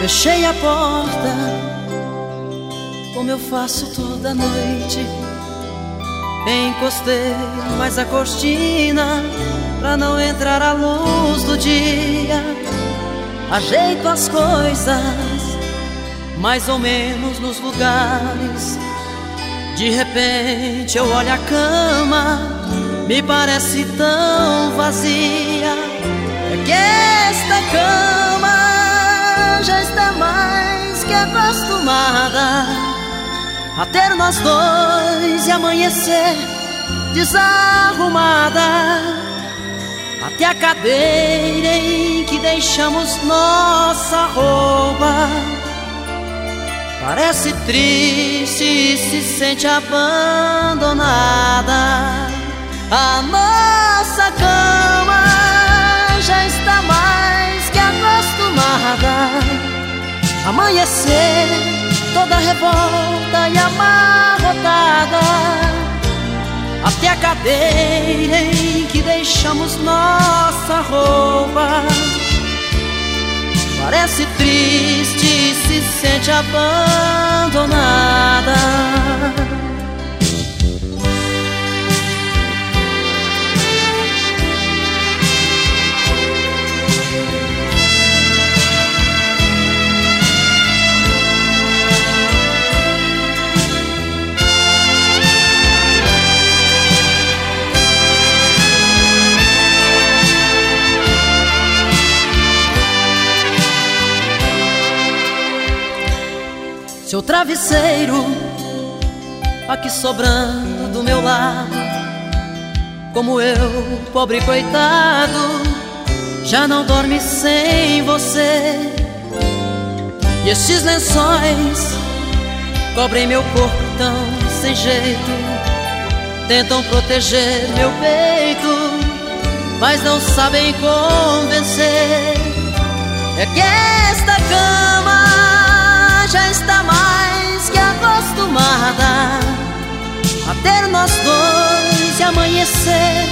Fechei a porta, como eu faço toda noite. Encostei mais a cortina pra não entrar a luz do dia. Ajeito as coisas, mais ou menos nos lugares. De repente eu olho a cama, me parece tão vazia. É que esta cama a ter nós dois e amanhecer desarrumada. Até a cadeira em que deixamos nossa roupa Parece triste e se sente abandonada. A nossa cama já está mais que acostumada. Amanhecer toda revolta e amarrotada. Até a cadeira em que deixamos nossa roupa Parece triste e se sente abandonada. Seu travesseiro aqui sobrando do meu lado, como eu, pobre coitado, já não dorme sem você. E estes lençóis cobrem meu corpo tão sem jeito, tentam proteger meu peito, mas não sabem convencer. É que esta cama já está que acostumada a ter nós dois e amanhecer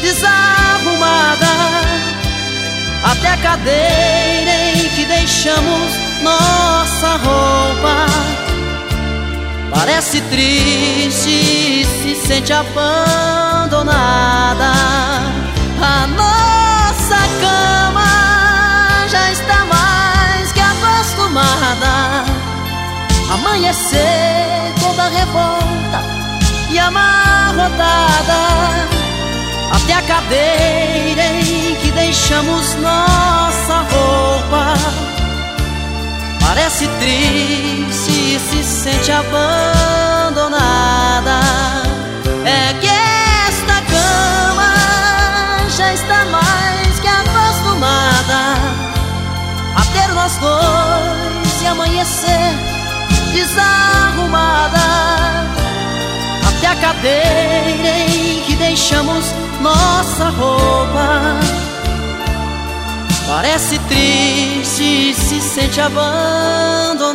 desarrumada. Até a cadeira em que deixamos nossa roupa. Parece triste e se sente abandonada Amanhecer toda revolta e amarrotada Até a cadeira em que deixamos nossa roupa. Parece triste e se sente abandonada a cadeira em que deixamos nossa roupa. Parece triste e se sente abandonada